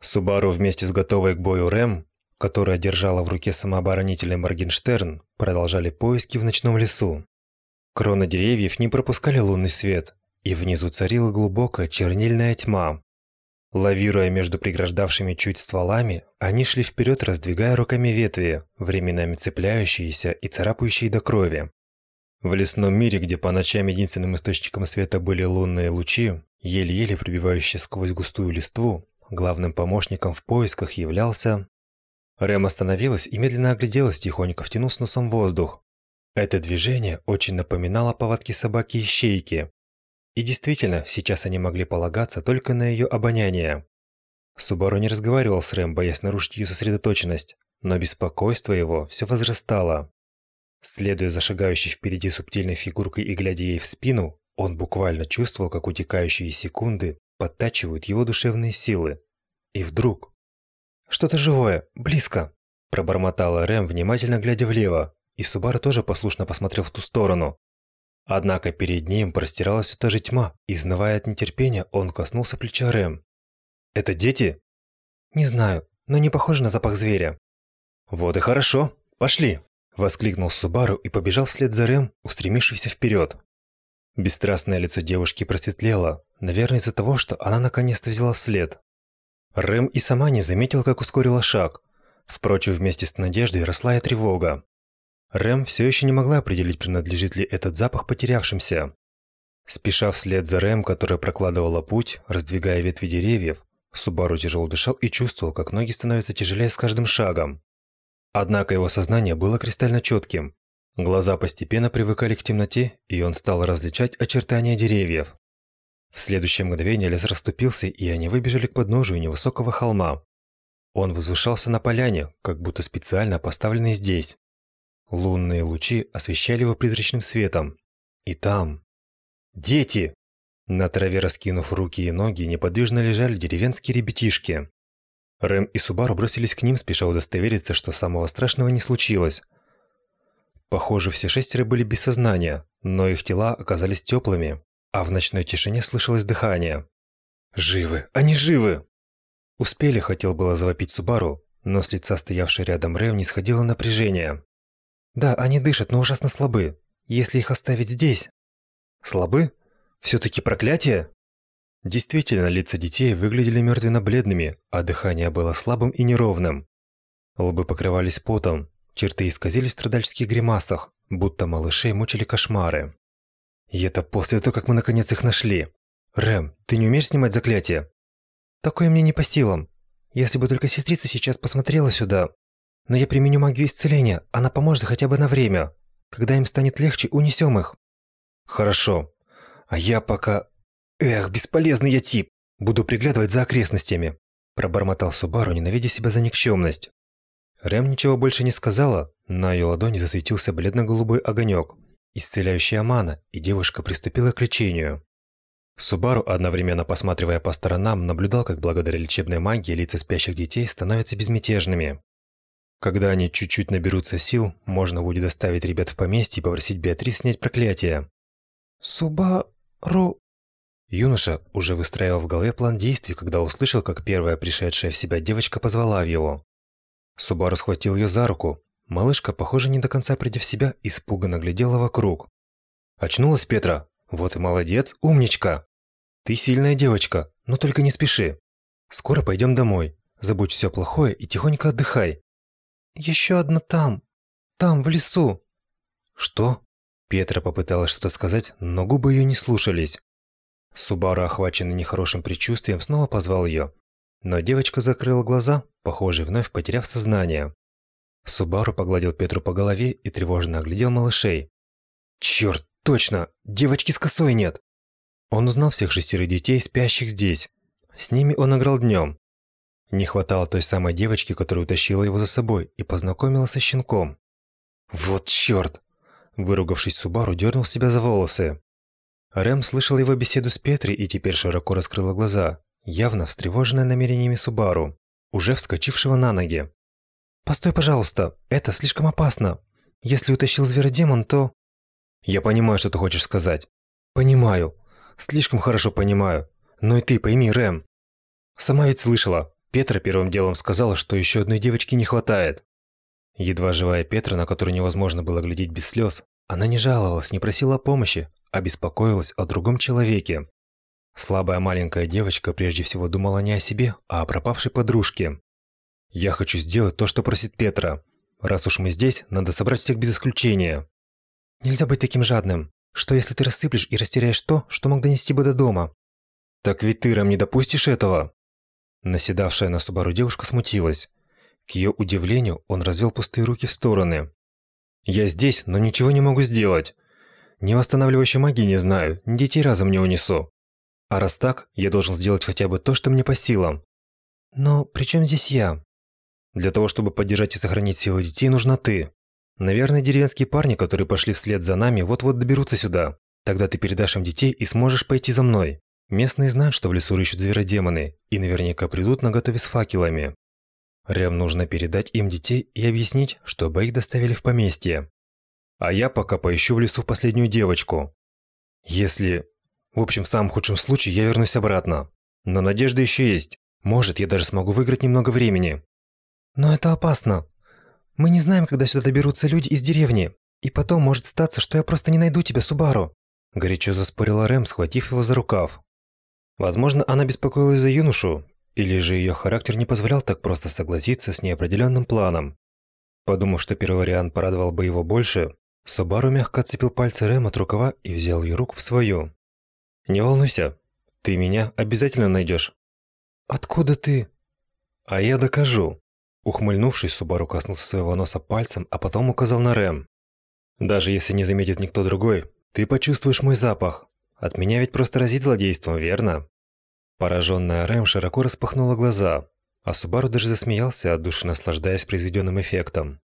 Субару вместе с готовой к бою Рэм, которая держала в руке самооборонительный Моргенштерн, продолжали поиски в ночном лесу. Кроны деревьев не пропускали лунный свет, и внизу царила глубокая чернильная тьма. Лавируя между преграждавшими чуть стволами, они шли вперед, раздвигая руками ветви, временами цепляющиеся и царапающие до крови. В лесном мире, где по ночам единственным источником света были лунные лучи, еле-еле пробивающие сквозь густую листву, главным помощником в поисках являлся... Рэм остановилась и медленно огляделась, тихонько втянув носом воздух. Это движение очень напоминало повадки собаки-ищейки. И действительно, сейчас они могли полагаться только на ее обоняние. Субару не разговаривал с Рэм, боясь нарушить ее сосредоточенность, но беспокойство его все возрастало. Следуя за шагающей впереди субтильной фигуркой и глядя ей в спину, он буквально чувствовал, как утекающие секунды подтачивают его душевные силы. И вдруг... «Что-то живое, близко!» Пробормотала Рэм, внимательно глядя влево, и Субару тоже послушно посмотрел в ту сторону. Однако перед ним простиралась та же тьма, и, изнывая от нетерпения, он коснулся плеча Рэм. «Это дети?» «Не знаю, но не похоже на запах зверя». «Вот и хорошо, пошли!» Воскликнул Субару и побежал вслед за Рэм, устремившийся вперед. Бесстрастное лицо девушки просветлело, наверное, из-за того, что она наконец-то взяла след. Рэм и сама не заметила, как ускорила шаг. Впрочем, вместе с надеждой росла и тревога. Рэм все еще не могла определить, принадлежит ли этот запах потерявшимся. Спеша вслед за Рэм, которая прокладывала путь, раздвигая ветви деревьев, Субару тяжело дышал и чувствовал, как ноги становятся тяжелее с каждым шагом. Однако его сознание было кристально четким. Глаза постепенно привыкали к темноте, и он стал различать очертания деревьев. В следующее мгновение лес расступился, и они выбежали к подножию невысокого холма. Он возвышался на поляне, как будто специально поставленный здесь. Лунные лучи освещали его призрачным светом. И там... Дети! На траве, раскинув руки и ноги, неподвижно лежали деревенские ребятишки. Рэм и Субару бросились к ним, спеша удостовериться, что самого страшного не случилось. Похоже, все шестеро были без сознания, но их тела оказались теплыми, а в ночной тишине слышалось дыхание. «Живы! Они живы!» Успели, хотел было завопить Субару, но с лица стоявшей рядом Рэм не сходило напряжение. «Да, они дышат, но ужасно слабы. Если их оставить здесь...» «Слабы? Все-таки проклятие?» Действительно, лица детей выглядели мертвенно-бледными, а дыхание было слабым и неровным. Лбы покрывались потом, черты исказились в страдальческих гримасах, будто малышей мучили кошмары. И это после того, как мы наконец их нашли. Рэм, ты не умеешь снимать заклятие? Такое мне не по силам. Если бы только сестрица сейчас посмотрела сюда. Но я применю магию исцеления, она поможет хотя бы на время. Когда им станет легче, унесем их. Хорошо. А я пока... «Эх, бесполезный я тип! Буду приглядывать за окрестностями!» Пробормотал Субару, ненавидя себя за никчемность. Рэм ничего больше не сказала, на ее ладони засветился бледно-голубой огонек, исцеляющая мана, и девушка приступила к лечению. Субару, одновременно посматривая по сторонам, наблюдал, как благодаря лечебной магии лица спящих детей становятся безмятежными. Когда они чуть-чуть наберутся сил, можно будет доставить ребят в поместье и попросить Беатрис снять проклятие. «Субару...» Юноша уже выстраивал в голове план действий, когда услышал, как первая пришедшая в себя девочка позвала его. Субару схватил ее за руку. Малышка, похоже, не до конца придя в себя, испуганно глядела вокруг. «Очнулась Петра? Вот и молодец, умничка! Ты сильная девочка, но только не спеши. Скоро пойдем домой. Забудь все плохое и тихонько отдыхай». «Еще одна там. Там, в лесу». «Что?» Петра попыталась что-то сказать, но губы ее не слушались. Субару, охваченный нехорошим предчувствием, снова позвал ее. Но девочка закрыла глаза, похоже, вновь потеряв сознание. Субару погладил Петру по голове и тревожно оглядел малышей. «Черт, точно! Девочки с косой нет!» Он узнал всех шестерых детей, спящих здесь. С ними он играл днем. Не хватало той самой девочки, которая утащила его за собой и познакомила со щенком. «Вот черт!» Выругавшись, Субару дернул себя за волосы. Рэм слышал его беседу с Петри и теперь широко раскрыла глаза, явно встревоженная намерениями Субару, уже вскочившего на ноги. «Постой, пожалуйста, это слишком опасно. Если утащил зверодемон, то...» «Я понимаю, что ты хочешь сказать. Понимаю. Слишком хорошо понимаю. Но и ты пойми, Рэм. Сама ведь слышала. Петра первым делом сказала, что еще одной девочки не хватает. Едва живая Петра, на которую невозможно было глядеть без слез, она не жаловалась, не просила помощи, а беспокоилась о другом человеке. Слабая маленькая девочка прежде всего думала не о себе, а о пропавшей подружке. «Я хочу сделать то, что просит Петра. Раз уж мы здесь, надо собрать всех без исключения». «Нельзя быть таким жадным. Что если ты рассыплешь и растеряешь то, что мог донести бы до дома?» «Так ведь ты, Рам, не допустишь этого?» Наседавшая на Субару девушка смутилась. К ее удивлению, он развел пустые руки в стороны. «Я здесь, но ничего не могу сделать. Ни восстанавливающей магии не знаю, ни детей разом не унесу. А раз так, я должен сделать хотя бы то, что мне по силам». «Но при чем здесь я?» «Для того, чтобы поддержать и сохранить силы детей, нужна ты. Наверное, деревенские парни, которые пошли вслед за нами, вот-вот доберутся сюда. Тогда ты передашь им детей и сможешь пойти за мной. Местные знают, что в лесу рыщут зверодемоны, и наверняка придут на готове с факелами. Рем нужно передать им детей и объяснить, чтобы их доставили в поместье. А я пока поищу в лесу последнюю девочку. Если... В общем, в самом худшем случае я вернусь обратно. Но надежда еще есть. Может, я даже смогу выиграть немного времени. Но это опасно. Мы не знаем, когда сюда доберутся люди из деревни. И потом может статься, что я просто не найду тебя, Субару. Горячо заспорила Рэм, схватив его за рукав. Возможно, она беспокоилась за юношу, или же ее характер не позволял так просто согласиться с неопределенным планом. Подумав, что первый вариант порадовал бы его больше, Собару мягко отцепил пальцы Рэм от рукава и взял ее руку в свою. «Не волнуйся, ты меня обязательно найдешь». «Откуда ты?» «А я докажу». Ухмыльнувшись, Субару коснулся своего носа пальцем, а потом указал на Рэм. «Даже если не заметит никто другой, ты почувствуешь мой запах. От меня ведь просто разит злодейством, верно?» Пораженная Рэм широко распахнула глаза, а Субару даже засмеялся, от души наслаждаясь произведенным эффектом.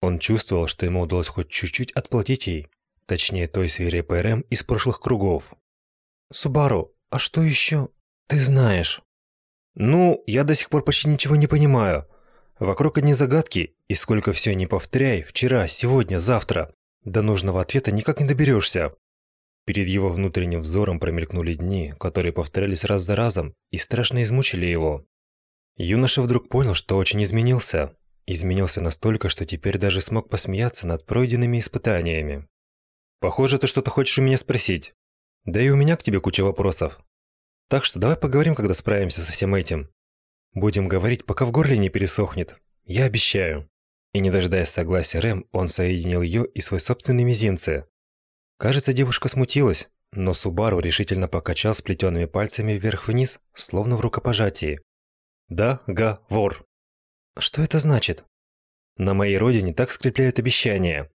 Он чувствовал, что ему удалось хоть чуть-чуть отплатить ей, точнее той свирепой Рэм из прошлых кругов. «Субару, а что еще ты знаешь?» «Ну, я до сих пор почти ничего не понимаю. Вокруг одни загадки, и сколько все не повторяй, вчера, сегодня, завтра, до нужного ответа никак не доберешься. Перед его внутренним взором промелькнули дни, которые повторялись раз за разом и страшно измучили его. Юноша вдруг понял, что очень изменился. Изменился настолько, что теперь даже смог посмеяться над пройденными испытаниями. «Похоже, ты что-то хочешь у меня спросить. Да и у меня к тебе куча вопросов. Так что давай поговорим, когда справимся со всем этим. Будем говорить, пока в горле не пересохнет. Я обещаю». И не дожидаясь согласия Рэм, он соединил ее и свой собственный мизинцы, Кажется, девушка смутилась, но Субару решительно покачал сплетенными пальцами вверх-вниз, словно в рукопожатии. «Да, га, вор». «Что это значит?» «На моей родине так скрепляют обещания.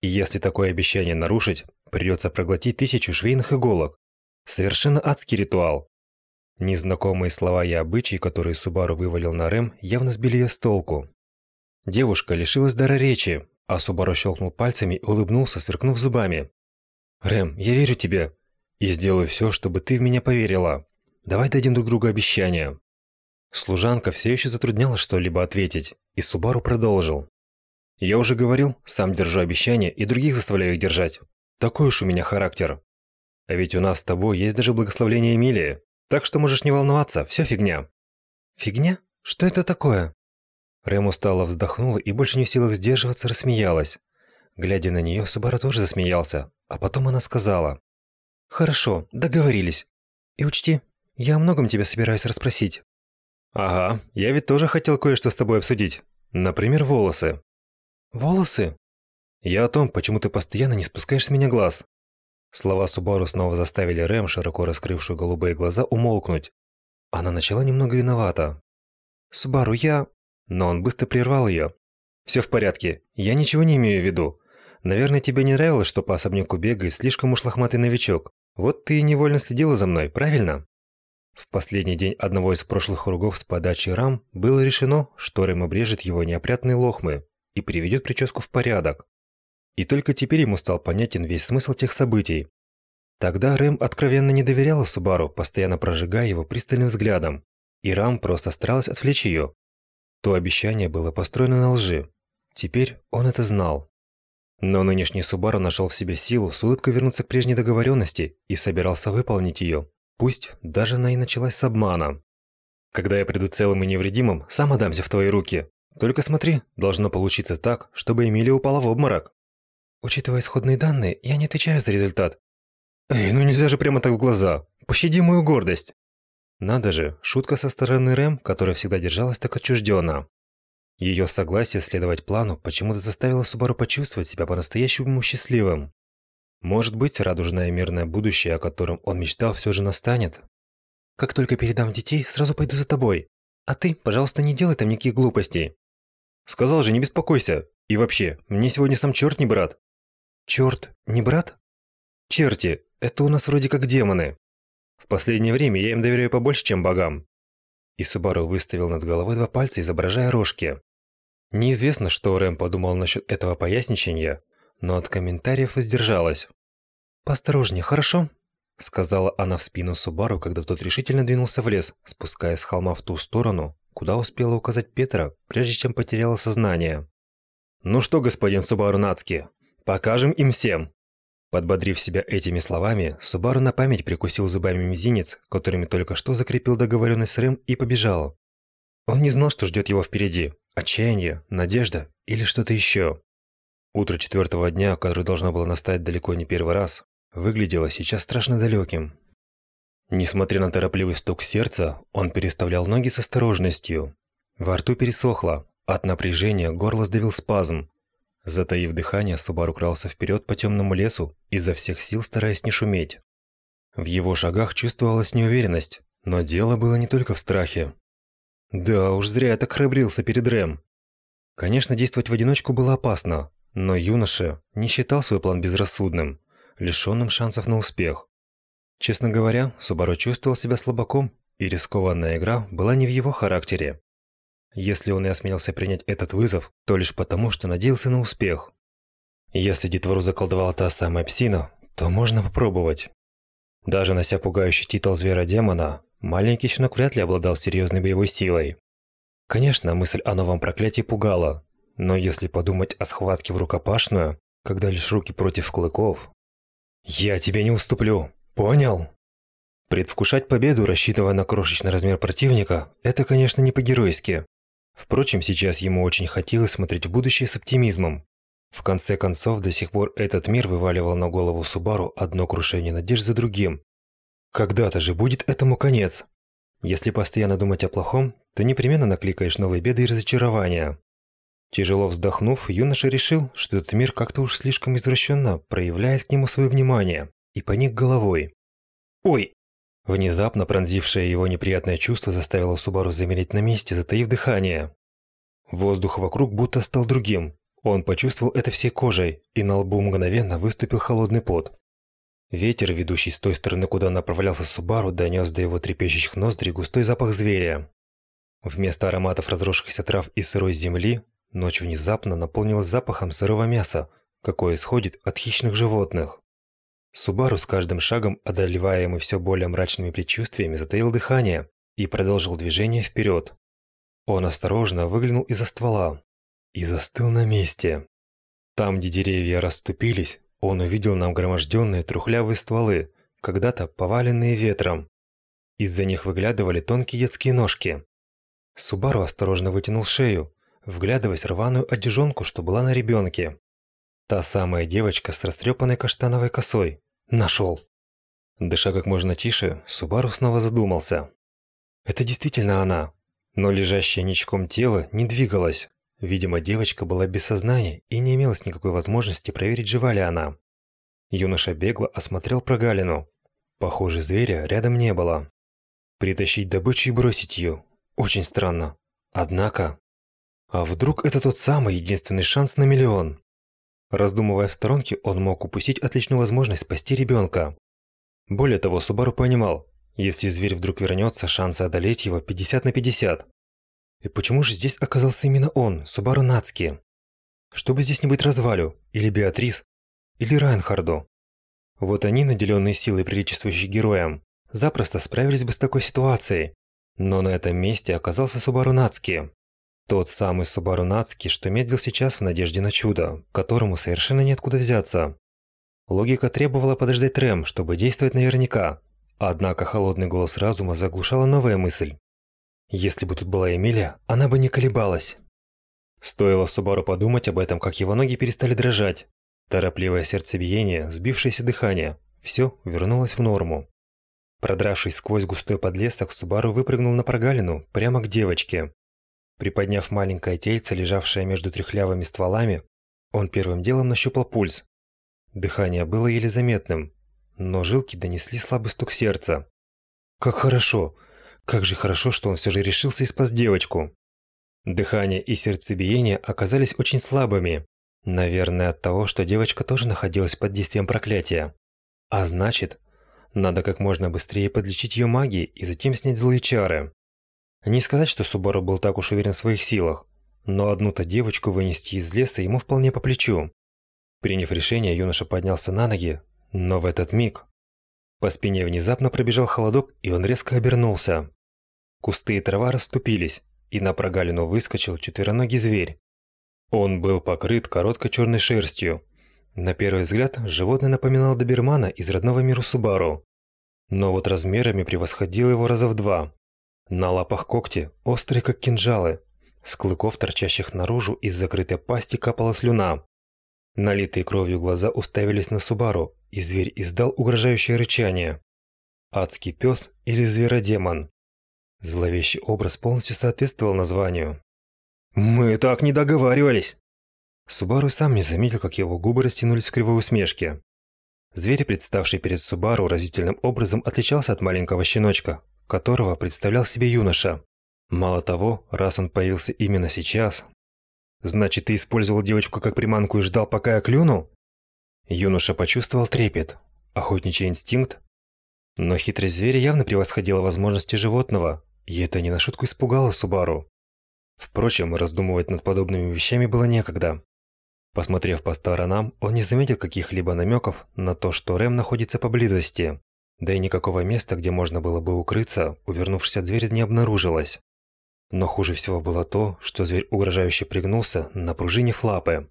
И если такое обещание нарушить, придется проглотить тысячу швейных иголок. Совершенно адский ритуал». Незнакомые слова и обычаи, которые Субару вывалил на Рэм, явно сбили ее с толку. Девушка лишилась дара речи, а Субару щелкнул пальцами и улыбнулся, сверкнув зубами. Рэм, я верю тебе и сделаю все, чтобы ты в меня поверила. Давай дадим друг другу обещания. Служанка все еще затрудняла что-либо ответить, и Субару продолжил. Я уже говорил, сам держу обещания и других заставляю их держать. Такой уж у меня характер. А ведь у нас с тобой есть даже благословление Эмилии, так что можешь не волноваться, все фигня. Фигня? Что это такое? Рэм устало вздохнула и больше не в силах сдерживаться рассмеялась. Глядя на нее, Субару тоже засмеялся, а потом она сказала. «Хорошо, договорились. И учти, я о многом тебя собираюсь расспросить». «Ага, я ведь тоже хотел кое-что с тобой обсудить. Например, волосы». «Волосы?» «Я о том, почему ты постоянно не спускаешь с меня глаз». Слова Субару снова заставили Рэм, широко раскрывшую голубые глаза, умолкнуть. Она начала немного виновата. «Субару, я...» Но он быстро прервал ее. «Все в порядке, я ничего не имею в виду. Наверное, тебе не нравилось, что по особняку бегает слишком уж лохматый новичок. Вот ты и невольно следила за мной, правильно? В последний день одного из прошлых кругов с подачи рам было решено, что Рэм обрежет его неопрятные лохмы и приведет прическу в порядок. И только теперь ему стал понятен весь смысл тех событий. Тогда Рэм откровенно не доверяла Субару, постоянно прожигая его пристальным взглядом, и Рам просто старалась отвлечь ее. То обещание было построено на лжи. Теперь он это знал. Но нынешний Субару нашел в себе силу с улыбкой вернуться к прежней договоренности и собирался выполнить ее, пусть даже она и началась с обмана. Когда я приду целым и невредимым, сам отдамся в твои руки. Только смотри, должно получиться так, чтобы Эмилия упала в обморок. Учитывая исходные данные, я не отвечаю за результат. Эй, ну нельзя же прямо так в глаза. Пощади мою гордость. Надо же, шутка со стороны Рэм, которая всегда держалась так отчужденно. Ее согласие следовать плану почему-то заставило Субару почувствовать себя по-настоящему счастливым. Может быть, радужное и мирное будущее, о котором он мечтал, все же настанет. Как только передам детей, сразу пойду за тобой. А ты, пожалуйста, не делай там никаких глупостей. Сказал же, не беспокойся. И вообще, мне сегодня сам черт не брат. Черт, не брат? Черти, это у нас вроде как демоны. В последнее время я им доверяю побольше, чем богам. И Субару выставил над головой два пальца, изображая рожки. Неизвестно, что Рэм подумал насчет этого поясничения, но от комментариев воздержалась. «Поосторожнее, хорошо?» Сказала она в спину Субару, когда тот решительно двинулся в лес, спускаясь с холма в ту сторону, куда успела указать Петра, прежде чем потеряла сознание. «Ну что, господин Субару Нацки, покажем им всем!» Подбодрив себя этими словами, Субару на память прикусил зубами мизинец, которыми только что закрепил договоренность с Рэм и побежал. Он не знал, что ждет его впереди. Отчаяние, надежда или что-то еще. Утро четвертого дня, которое должно было настать далеко не первый раз, выглядело сейчас страшно далеким. Несмотря на торопливый стук сердца, он переставлял ноги с осторожностью. Во рту пересохло, от напряжения горло сдавил спазм, Затаив дыхание, Субару крался вперед по темному лесу, изо всех сил стараясь не шуметь. В его шагах чувствовалась неуверенность, но дело было не только в страхе. Да уж зря я так храбрился перед Рэм. Конечно, действовать в одиночку было опасно, но юноша не считал свой план безрассудным, лишенным шансов на успех. Честно говоря, Субару чувствовал себя слабаком, и рискованная игра была не в его характере. Если он и осмелился принять этот вызов, то лишь потому, что надеялся на успех. Если детвору заколдовала та самая псина, то можно попробовать. Даже нося пугающий титул звера-демона, маленький щенок вряд ли обладал серьезной боевой силой. Конечно, мысль о новом проклятии пугала, но если подумать о схватке в рукопашную, когда лишь руки против клыков... «Я тебе не уступлю, понял?» Предвкушать победу, рассчитывая на крошечный размер противника, это, конечно, не по-геройски. Впрочем, сейчас ему очень хотелось смотреть в будущее с оптимизмом. В конце концов, до сих пор этот мир вываливал на голову Субару одно крушение надежд за другим. Когда-то же будет этому конец. Если постоянно думать о плохом, то непременно накликаешь новые беды и разочарования. Тяжело вздохнув, юноша решил, что этот мир как-то уж слишком извращенно проявляет к нему свое внимание, и поник головой. «Ой!» Внезапно пронзившее его неприятное чувство заставило Субару замереть на месте, затаив дыхание. Воздух вокруг будто стал другим. Он почувствовал это всей кожей, и на лбу мгновенно выступил холодный пот. Ветер, ведущий с той стороны, куда направлялся Субару, донес до его трепещущих ноздрей густой запах зверя. Вместо ароматов разросшихся трав и сырой земли, ночь внезапно наполнилась запахом сырого мяса, какое исходит от хищных животных. Субару с каждым шагом, одолеваемый все более мрачными предчувствиями, затаил дыхание и продолжил движение вперед. Он осторожно выглянул из-за ствола и застыл на месте. Там, где деревья расступились, он увидел нагроможденные трухлявые стволы, когда-то поваленные ветром. Из-за них выглядывали тонкие детские ножки. Субару осторожно вытянул шею, вглядываясь в рваную одежонку, что была на ребенке. Та самая девочка с растрепанной каштановой косой. Нашел. Дыша как можно тише, Субару снова задумался. Это действительно она. Но лежащее ничком тело не двигалось. Видимо, девочка была без сознания и не имелось никакой возможности проверить, жива ли она. Юноша бегло осмотрел прогалину. Похоже, зверя рядом не было. Притащить добычу и бросить ее. Очень странно. Однако... А вдруг это тот самый единственный шанс на миллион? Раздумывая в сторонке, он мог упустить отличную возможность спасти ребенка. Более того, Субару понимал, если зверь вдруг вернется, шансы одолеть его 50 на 50. И почему же здесь оказался именно он, Субару Нацки? Чтобы здесь не быть развалю, или Беатрис, или Райнхарду. Вот они, наделенные силой, приличествующей героям, запросто справились бы с такой ситуацией. Но на этом месте оказался Субару Нацки. Тот самый Субару Нацки, что медлил сейчас в надежде на чудо, которому совершенно неоткуда взяться. Логика требовала подождать Рэм, чтобы действовать наверняка. Однако холодный голос разума заглушала новая мысль. Если бы тут была Эмилия, она бы не колебалась. Стоило Субару подумать об этом, как его ноги перестали дрожать. Торопливое сердцебиение, сбившееся дыхание – все вернулось в норму. Продравшись сквозь густой подлесок, Субару выпрыгнул на прогалину, прямо к девочке. Приподняв маленькое тельце, лежавшее между трехлявыми стволами, он первым делом нащупал пульс. Дыхание было еле заметным, но жилки донесли слабый стук сердца. Как хорошо! Как же хорошо, что он все же решился и спас девочку. Дыхание и сердцебиение оказались очень слабыми. Наверное, от того, что девочка тоже находилась под действием проклятия. А значит, надо как можно быстрее подлечить ее магией и затем снять злые чары. Не сказать, что Субару был так уж уверен в своих силах, но одну-то девочку вынести из леса ему вполне по плечу. Приняв решение, юноша поднялся на ноги, но в этот миг по спине внезапно пробежал холодок, и он резко обернулся. Кусты и трава расступились, и на прогалину выскочил четвероногий зверь. Он был покрыт короткой черной шерстью. На первый взгляд, животное напоминало добермана из родного мира Субару. Но вот размерами превосходил его раза в два. На лапах когти, острые как кинжалы. С клыков, торчащих наружу, из закрытой пасти капала слюна. Налитые кровью глаза уставились на Субару, и зверь издал угрожающее рычание. Адский пес или зверодемон. Зловещий образ полностью соответствовал названию. «Мы так не договаривались!» Субару сам не заметил, как его губы растянулись в кривой усмешке. Зверь, представший перед Субару, разительным образом отличался от маленького щеночка, которого представлял себе юноша. Мало того, раз он появился именно сейчас... Значит, ты использовал девочку как приманку и ждал, пока я клюну? Юноша почувствовал трепет, охотничий инстинкт. Но хитрость зверя явно превосходила возможности животного, и это не на шутку испугало Субару. Впрочем, раздумывать над подобными вещами было некогда. Посмотрев по сторонам, он не заметил каких-либо намеков на то, что Рэм находится поблизости. Да и никакого места, где можно было бы укрыться, увернувшись от зверя, не обнаружилось. Но хуже всего было то, что зверь угрожающе пригнулся на пружине флапы.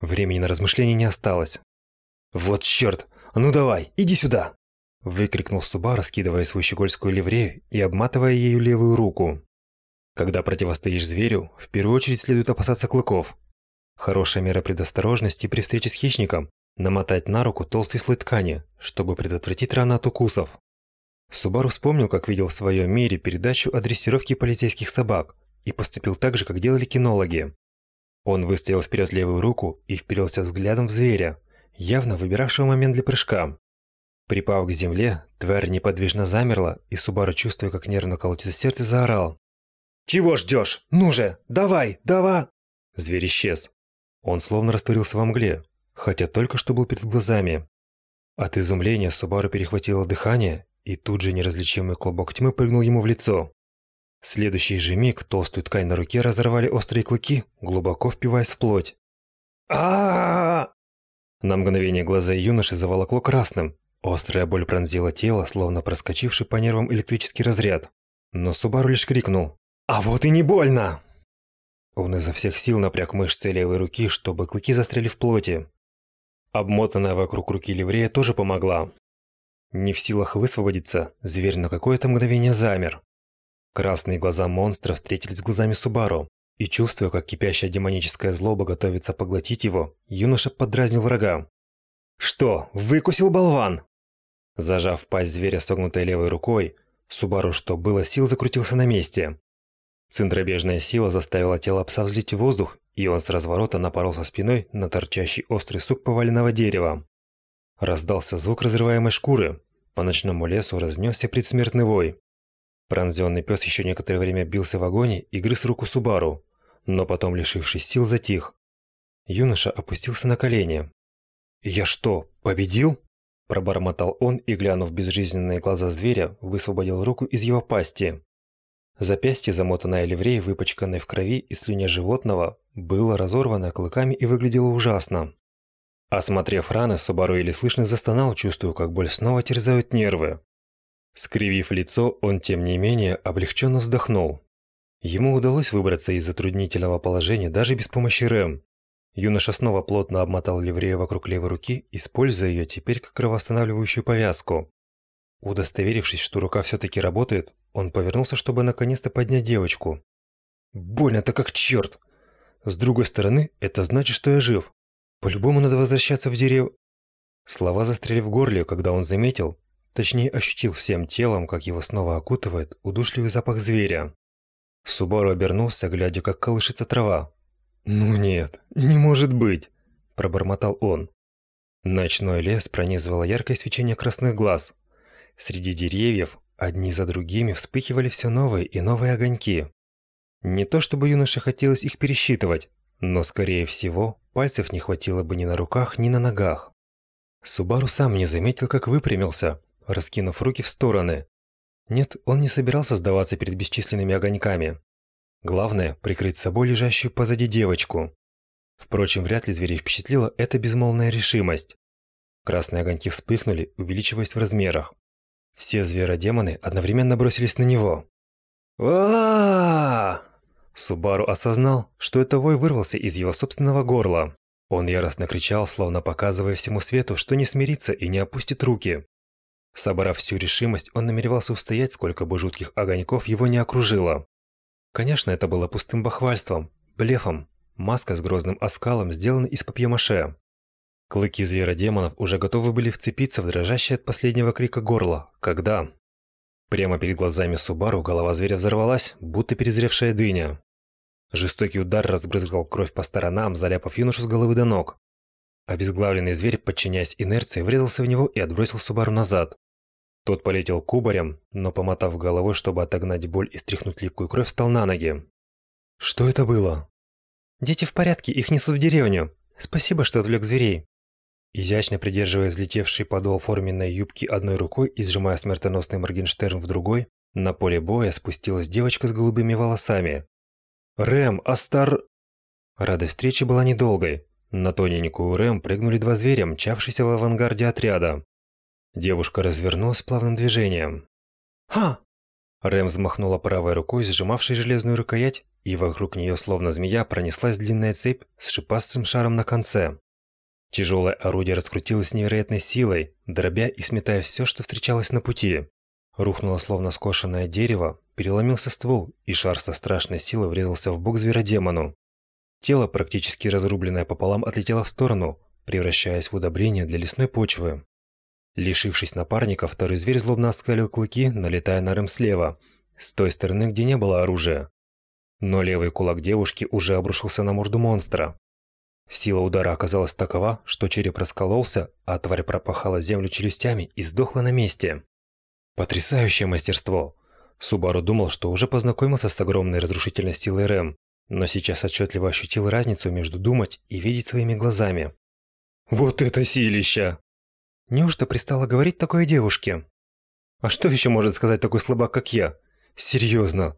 Времени на размышления не осталось. «Вот черт! Ну давай, иди сюда!» Выкрикнул Суба, раскидывая свою щегольскую ливрею и обматывая ею левую руку. Когда противостоишь зверю, в первую очередь следует опасаться клыков. Хорошая мера предосторожности при встрече с хищником – намотать на руку толстый слой ткани, чтобы предотвратить раны от укусов. Субару вспомнил, как видел в своем мире передачу о дрессировке полицейских собак и поступил так же, как делали кинологи. Он выставил вперед левую руку и вперился взглядом в зверя, явно выбиравшего момент для прыжка. Припав к земле, тварь неподвижно замерла, и Субару, чувствуя, как нервно колотится сердце, заорал. «Чего ждешь? Ну же, давай, давай!» Зверь исчез. Он словно растворился во мгле, хотя только что был перед глазами. От изумления Субару перехватило дыхание, и тут же неразличимый клубок тьмы прыгнул ему в лицо. В следующий же миг толстую ткань на руке разорвали острые клыки, глубоко впиваясь в плоть. а на мгновение глаза юноши заволокло красным. Острая боль пронзила тело, словно проскочивший по нервам электрический разряд. Но Субару лишь крикнул «А вот и не больно!» Он изо всех сил напряг мышцы левой руки, чтобы клыки застряли в плоти. Обмотанная вокруг руки ливрея тоже помогла. Не в силах высвободиться, зверь на какое-то мгновение замер. Красные глаза монстра встретились с глазами Субару, и чувствуя, как кипящая демоническая злоба готовится поглотить его, юноша подразнил врага. «Что, выкусил болван?» Зажав пасть зверя согнутой левой рукой, Субару, что было сил, закрутился на месте. Центробежная сила заставила тело пса взлететь в воздух, и он с разворота напоролся спиной на торчащий острый сук поваленного дерева. Раздался звук разрываемой шкуры. По ночному лесу разнесся предсмертный вой. Пронзенный пес еще некоторое время бился в агоне и грыз руку Субару, но потом, лишившись сил, затих. Юноша опустился на колени. «Я что, победил?» Пробормотал он и, глянув в безжизненные глаза зверя, высвободил руку из его пасти. Запястье, замотанное ливреей, выпачканное в крови и слюне животного, было разорвано клыками и выглядело ужасно. Осмотрев раны, Субару еле слышно застонал, чувствуя, как боль снова терзают нервы. Скривив лицо, он, тем не менее, облегченно вздохнул. Ему удалось выбраться из затруднительного положения даже без помощи Рэм. Юноша снова плотно обмотал ливрею вокруг левой руки, используя ее теперь как кровоостанавливающую повязку. Удостоверившись, что рука все-таки работает, он повернулся, чтобы наконец-то поднять девочку. Больно-то как черт! С другой стороны, это значит, что я жив. По-любому надо возвращаться в дерев... Слова застряли в горле, когда он заметил, точнее ощутил всем телом, как его снова окутывает удушливый запах зверя. Субару обернулся, глядя, как колышется трава. «Ну нет, не может быть!» – пробормотал он. Ночной лес пронизывало яркое свечение красных глаз. Среди деревьев одни за другими вспыхивали все новые и новые огоньки. Не то чтобы юноше хотелось их пересчитывать, но, скорее всего, пальцев не хватило бы ни на руках, ни на ногах. Субару сам не заметил, как выпрямился, раскинув руки в стороны. Нет, он не собирался сдаваться перед бесчисленными огоньками. Главное – прикрыть собой лежащую позади девочку. Впрочем, вряд ли зверей впечатлила эта безмолвная решимость. Красные огоньки вспыхнули, увеличиваясь в размерах. Все зверодемоны одновременно бросились на него. а Субару осознал, что это вой вырвался из его собственного горла. Он яростно кричал, словно показывая всему свету, что не смирится и не опустит руки. Собрав всю решимость, он намеревался устоять, сколько бы жутких огоньков его не окружило. Конечно, это было пустым бахвальством, блефом, маска с грозным оскалом, сделана из папье-маше. Клыки зверодемонов уже готовы были вцепиться в дрожащее от последнего крика горло, когда... Прямо перед глазами Субару голова зверя взорвалась, будто перезревшая дыня. Жестокий удар разбрызгал кровь по сторонам, заляпав юношу с головы до ног. Обезглавленный зверь, подчиняясь инерции, врезался в него и отбросил Субару назад. Тот полетел кубарем, но, помотав головой, чтобы отогнать боль и стряхнуть липкую кровь, встал на ноги. Что это было? «Дети в порядке, их несут в деревню. Спасибо, что отвлек зверей». Изящно придерживая взлетевший подол форменной юбки одной рукой и сжимая смертоносный Моргенштерн в другой, на поле боя спустилась девочка с голубыми волосами. «Рэм, Астар...» Радость встречи была недолгой. На тоненькую Рэм прыгнули два зверя, мчавшиеся в авангарде отряда. Девушка развернулась плавным движением. «Ха!» Рэм взмахнула правой рукой, сжимавшей железную рукоять, и вокруг нее, словно змея, пронеслась длинная цепь с шипастым шаром на конце. Тяжелое орудие раскрутилось невероятной силой, дробя и сметая все, что встречалось на пути. Рухнуло словно скошенное дерево, переломился ствол, и шар со страшной силой врезался в бок зверодемону. Тело, практически разрубленное пополам, отлетело в сторону, превращаясь в удобрение для лесной почвы. Лишившись напарника, второй зверь злобно оскалил клыки, налетая на Рэм слева, с той стороны, где не было оружия. Но левый кулак девушки уже обрушился на морду монстра. Сила удара оказалась такова, что череп раскололся, а тварь пропахала землю челюстями и сдохла на месте. Потрясающее мастерство! Субару думал, что уже познакомился с огромной разрушительной силой Рэм, но сейчас отчетливо ощутил разницу между думать и видеть своими глазами. «Вот это силища!» Неужто пристало говорить такой девушке? А что еще может сказать такой слабак, как я? Серьезно.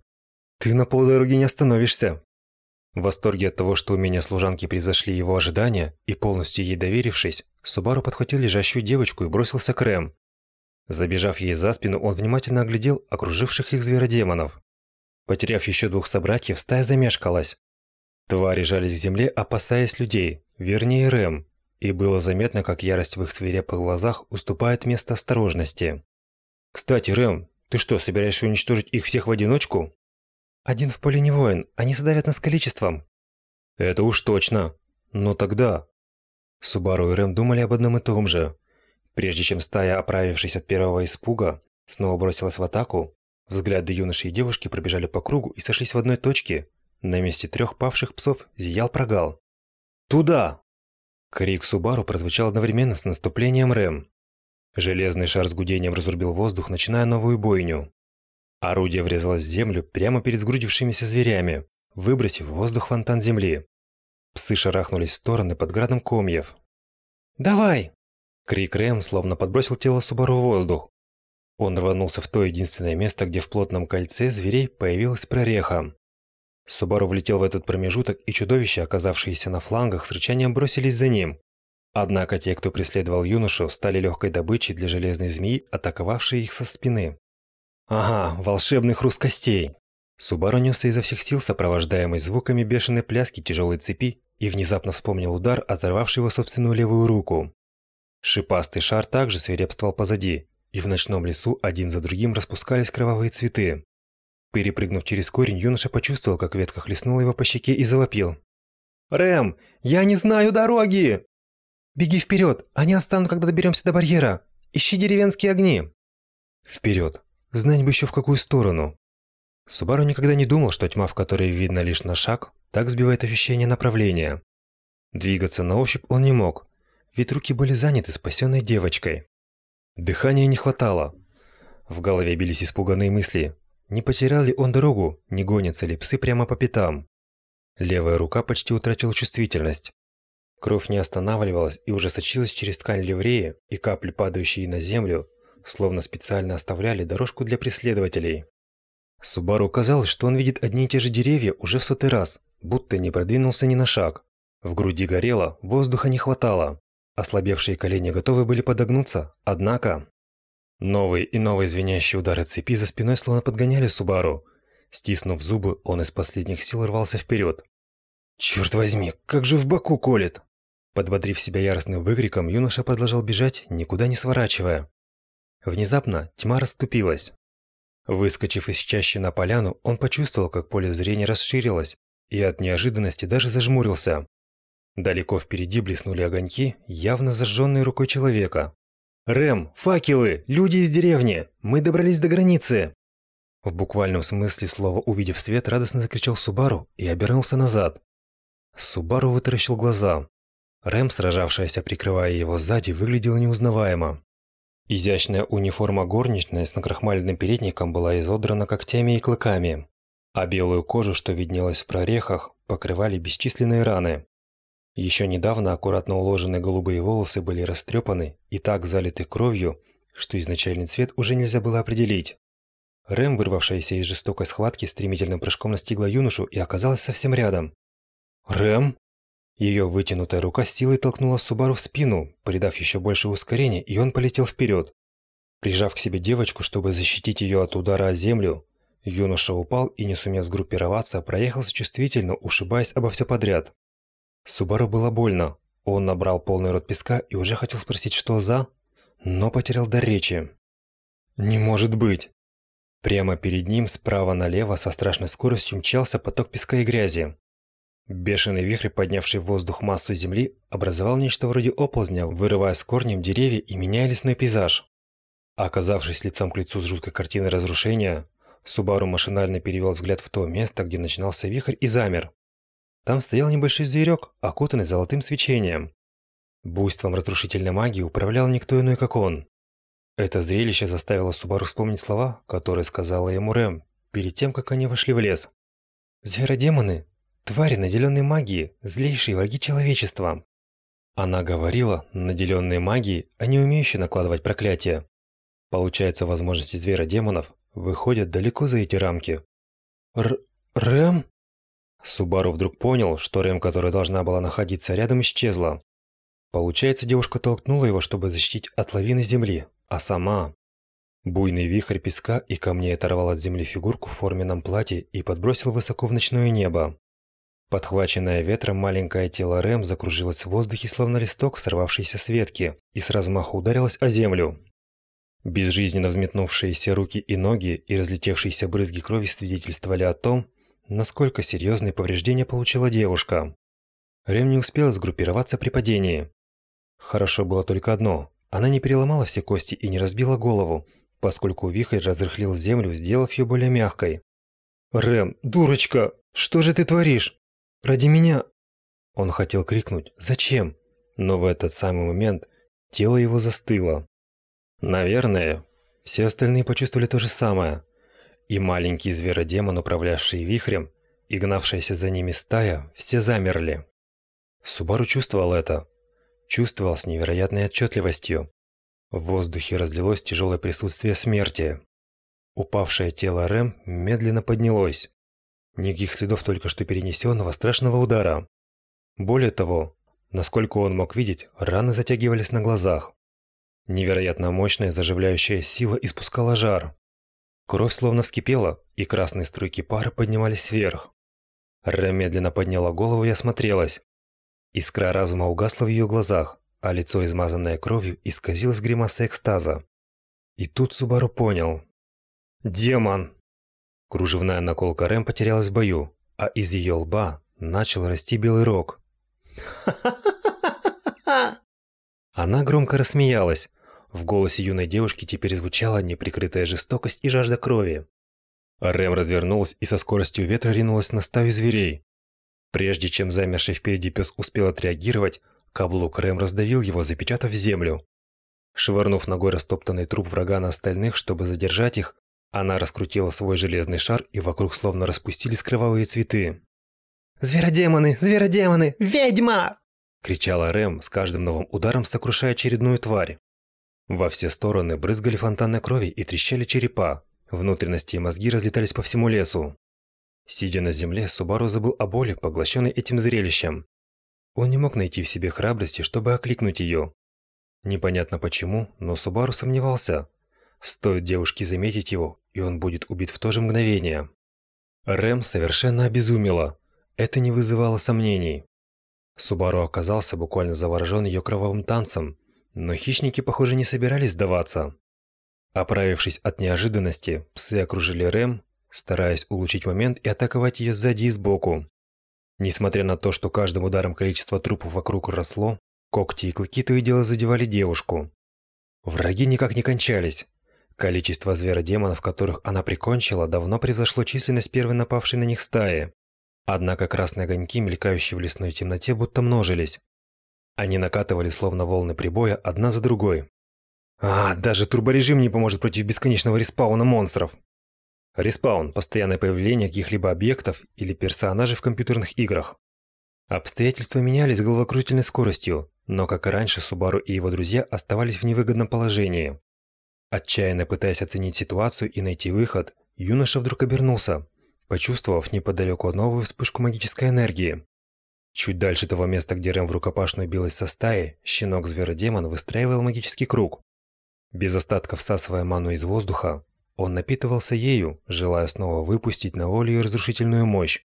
Ты на полдороги не остановишься. В восторге от того, что умения служанки превзошли его ожидания, и полностью ей доверившись, Субару подхватил лежащую девочку и бросился к Рэм. Забежав ей за спину, он внимательно оглядел окруживших их зверодемонов. Потеряв еще двух собратьев, стая замешкалась. Твари жались к земле, опасаясь людей, вернее Рэм, и было заметно, как ярость в их свирепых глазах уступает место осторожности. «Кстати, Рэм, ты что, собираешься уничтожить их всех в одиночку?» Один в поле не воин, они задавят нас количеством. Это уж точно. Но тогда... Субару и Рэм думали об одном и том же. Прежде чем стая, оправившись от первого испуга, снова бросилась в атаку, взгляды юноши и девушки пробежали по кругу и сошлись в одной точке. На месте трех павших псов зиял прогал. «Туда!» Крик Субару прозвучал одновременно с наступлением Рэм. Железный шар с гудением разрубил воздух, начиная новую бойню. Орудие врезалось в землю прямо перед сгрудившимися зверями, выбросив в воздух фонтан земли. Псы шарахнулись в стороны под градом комьев. «Давай!» Крик Рэм словно подбросил тело Субару в воздух. Он рванулся в то единственное место, где в плотном кольце зверей появилась прореха. Субару влетел в этот промежуток, и чудовища, оказавшиеся на флангах, с рычанием бросились за ним. Однако те, кто преследовал юношу, стали легкой добычей для железной змеи, атаковавшей их со спины. Ага, волшебный хруст костей. Субару несся изо всех сил, сопровождаемый звуками бешеной пляски тяжелой цепи, и внезапно вспомнил удар, оторвавший его собственную левую руку. Шипастый шар также свирепствовал позади, и в ночном лесу один за другим распускались кровавые цветы. Перепрыгнув через корень, юноша почувствовал, как ветка хлестнула его по щеке и завопил. «Рэм, я не знаю дороги!» «Беги вперед, они останут, когда доберемся до барьера. Ищи деревенские огни!» Вперед! Знать бы еще в какую сторону. Субару никогда не думал, что тьма, в которой видно лишь на шаг, так сбивает ощущение направления. Двигаться на ощупь он не мог, ведь руки были заняты спасенной девочкой. Дыхания не хватало. В голове бились испуганные мысли. Не потерял ли он дорогу, не гонятся ли псы прямо по пятам? Левая рука почти утратила чувствительность. Кровь не останавливалась и уже сочилась через ткань ливреи, и капли, падающие на землю, словно специально оставляли дорожку для преследователей. Субару казалось, что он видит одни и те же деревья уже в сотый раз, будто не продвинулся ни на шаг. В груди горело, воздуха не хватало. Ослабевшие колени готовы были подогнуться, однако... Новые и новые звенящие удары цепи за спиной словно подгоняли Субару. Стиснув зубы, он из последних сил рвался вперед. «Черт возьми, как же в боку колет!» Подбодрив себя яростным выкриком, юноша продолжал бежать, никуда не сворачивая. Внезапно тьма расступилась. Выскочив из чащи на поляну, он почувствовал, как поле зрения расширилось, и от неожиданности даже зажмурился. Далеко впереди блеснули огоньки, явно зажженные рукой человека. «Рэм! Факелы! Люди из деревни! Мы добрались до границы!» В буквальном смысле слова увидев свет, радостно закричал Субару и обернулся назад. Субару вытаращил глаза. Рэм, сражавшаяся, прикрывая его сзади, выглядела неузнаваемо. Изящная униформа горничной с накрахмаленным передником была изодрана когтями и клыками, а белую кожу, что виднелась в прорехах, покрывали бесчисленные раны. Еще недавно аккуратно уложенные голубые волосы были растрепаны и так залиты кровью, что изначальный цвет уже нельзя было определить. Рэм, вырвавшаяся из жестокой схватки, стремительным прыжком настигла юношу и оказалась совсем рядом. «Рэм?» Ее вытянутая рука силой толкнула Субару в спину, придав еще больше ускорения, и он полетел вперед. Прижав к себе девочку, чтобы защитить ее от удара о землю, юноша упал и, не сумев сгруппироваться, проехался чувствительно, ушибаясь обо все подряд. Субару было больно. Он набрал полный рот песка и уже хотел спросить, что за, но потерял дар речи. «Не может быть!» Прямо перед ним, справа налево, со страшной скоростью мчался поток песка и грязи. Бешеный вихрь, поднявший в воздух массу земли, образовал нечто вроде оползня, вырывая с корнем деревья и меняя лесной пейзаж. Оказавшись лицом к лицу с жуткой картиной разрушения, Субару машинально перевел взгляд в то место, где начинался вихрь, и замер. Там стоял небольшой зверек, окутанный золотым свечением. Буйством разрушительной магии управлял никто иной, как он. Это зрелище заставило Субару вспомнить слова, которые сказала ему Рэм перед тем, как они вошли в лес. «Зверодемоны Твари, наделенные магией, злейшие враги человечества. Она говорила, наделенные магией, а не умеющие накладывать проклятия. Получается, возможности зверодемонов выходят далеко за эти рамки. Р... Рэм? Субару вдруг понял, что Рэм, которая должна была находиться рядом, исчезла. Получается, девушка толкнула его, чтобы защитить от лавины земли, а сама... Буйный вихрь песка и камней оторвал от земли фигурку в форменном платье и подбросил высоко в ночное небо. Подхваченное ветром маленькое тело Рэм закружилось в воздухе, словно листок, сорвавшийся с ветки, и с размаху ударилось о землю. Безжизненно взметнувшиеся руки и ноги и разлетевшиеся брызги крови свидетельствовали о том, насколько серьезные повреждения получила девушка. Рэм не успела сгруппироваться при падении. Хорошо было только одно – она не переломала все кости и не разбила голову, поскольку вихрь разрыхлил землю, сделав ее более мягкой. «Рэм, дурочка, что же ты творишь?» Ради меня!» Он хотел крикнуть «Зачем?», но в этот самый момент тело его застыло. Наверное, все остальные почувствовали то же самое. И маленький зверодемон, управлявший вихрем, и гнавшаяся за ними стая, все замерли. Субару чувствовал это. Чувствовал с невероятной отчетливостью. В воздухе разлилось тяжелое присутствие смерти. Упавшее тело Рэм медленно поднялось. Никаких следов только что перенесенного страшного удара. Более того, насколько он мог видеть, раны затягивались на глазах. Невероятно мощная заживляющая сила испускала жар. Кровь словно вскипела, и красные струйки пара поднимались вверх. Рэм медленно подняла голову и осмотрелась. Искра разума угасла в ее глазах, а лицо, измазанное кровью, исказилось гримасой экстаза. И тут Субару понял. Демон! Кружевная наколка Рэм потерялась в бою, а из ее лба начал расти белый рог. Она громко рассмеялась. В голосе юной девушки теперь звучала неприкрытая жестокость и жажда крови. Рэм развернулась и со скоростью ветра ринулась на стаю зверей. Прежде чем замерший впереди пес успел отреагировать, каблук Рэм раздавил его, запечатав в землю. Швырнув ногой растоптанный труп врага на остальных, чтобы задержать их, она раскрутила свой железный шар, и вокруг словно распустились кровавые цветы. «Зверодемоны! Зверодемоны! Ведьма!» кричала Рэм, с каждым новым ударом сокрушая очередную тварь. Во все стороны брызгали фонтаны крови и трещали черепа. Внутренности и мозги разлетались по всему лесу. Сидя на земле, Субару забыл о боли, поглощенной этим зрелищем. Он не мог найти в себе храбрости, чтобы окликнуть ее. Непонятно почему, но Субару сомневался. Стоит девушке заметить его, и он будет убит в то же мгновение. Рэм совершенно обезумела. Это не вызывало сомнений. Субару оказался буквально заворожен ее кровавым танцем, но хищники, похоже, не собирались сдаваться. Оправившись от неожиданности, псы окружили Рэм, стараясь улучшить момент и атаковать ее сзади и сбоку. Несмотря на то, что каждым ударом количество трупов вокруг росло, когти и клыки то и дело задевали девушку. Враги никак не кончались. Количество зверодемонов, которых она прикончила, давно превзошло численность первой напавшей на них стаи. Однако красные огоньки, мелькающие в лесной темноте, будто множились. Они накатывали словно волны прибоя одна за другой. А, даже турборежим не поможет против бесконечного респауна монстров. Респаун – постоянное появление каких-либо объектов или персонажей в компьютерных играх. Обстоятельства менялись головокружительной скоростью, но, как и раньше, Субару и его друзья оставались в невыгодном положении. Отчаянно пытаясь оценить ситуацию и найти выход, юноша вдруг обернулся, почувствовав неподалеку новую вспышку магической энергии. Чуть дальше того места, где Рэм в рукопашную билась со стаей, щенок-зверодемон выстраивал магический круг. Без остатка всасывая ману из воздуха, он напитывался ею, желая снова выпустить на волю разрушительную мощь.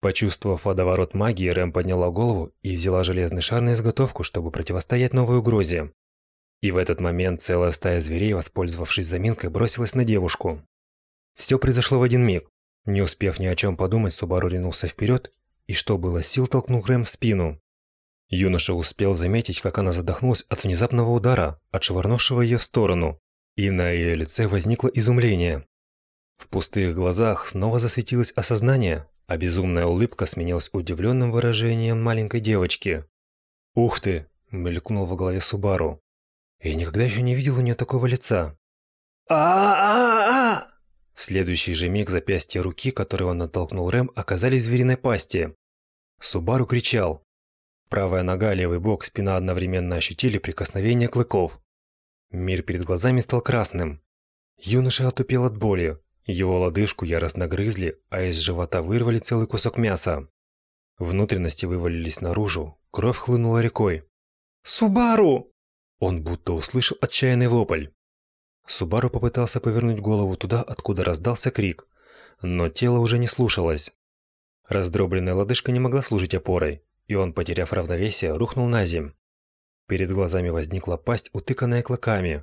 Почувствовав водоворот магии, Рэм подняла голову и взяла железный шар на изготовку, чтобы противостоять новой угрозе. И в этот момент целая стая зверей, воспользовавшись заминкой, бросилась на девушку. Все произошло в один миг. Не успев ни о чем подумать, Субару ринулся вперед и, что было сил, толкнул Рэм в спину. Юноша успел заметить, как она задохнулась от внезапного удара, отшвырнувшего ее в сторону, и на ее лице возникло изумление. В пустых глазах снова засветилось осознание, а безумная улыбка сменилась удивленным выражением маленькой девочки. «Ух ты!» – мелькнул во голове Субару. «Я никогда еще не видел у нее такого лица». а а В следующий же миг запястья руки, которые он натолкнул Рэм, оказались в звериной пасти. Субару кричал. Правая нога, левый бок, спина одновременно ощутили прикосновение клыков. Мир перед глазами стал красным. Юноша отупел от боли. Его лодыжку яростно грызли, а из живота вырвали целый кусок мяса. Внутренности вывалились наружу, кровь хлынула рекой. «Субару!» Он будто услышал отчаянный вопль. Субару попытался повернуть голову туда, откуда раздался крик, но тело уже не слушалось. Раздробленная лодыжка не могла служить опорой, и он, потеряв равновесие, рухнул на земь. Перед глазами возникла пасть, утыканная клыками.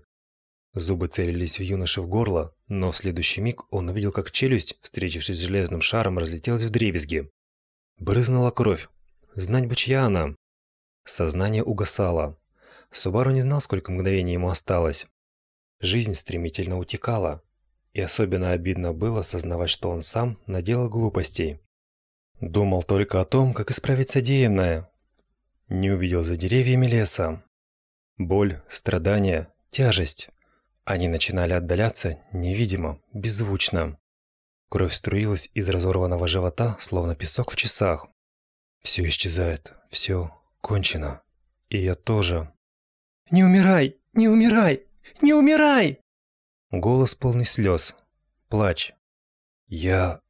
Зубы целились в юноше в горло, но в следующий миг он увидел, как челюсть, встретившись с железным шаром, разлетелась в дребезги. Брызнула кровь. Знать бы, чья она. Сознание угасало. Субару не знал, сколько мгновений ему осталось. Жизнь стремительно утекала, и особенно обидно было осознавать, что он сам наделал глупостей. Думал только о том, как исправить содеянное, не увидел за деревьями леса. Боль, страдания, тяжесть. Они начинали отдаляться невидимо, беззвучно. Кровь струилась из разорванного живота, словно песок в часах. Все исчезает, все кончено. И я тоже. «Не умирай! Не умирай! Не умирай!» Голос полный слез. Плач. «Я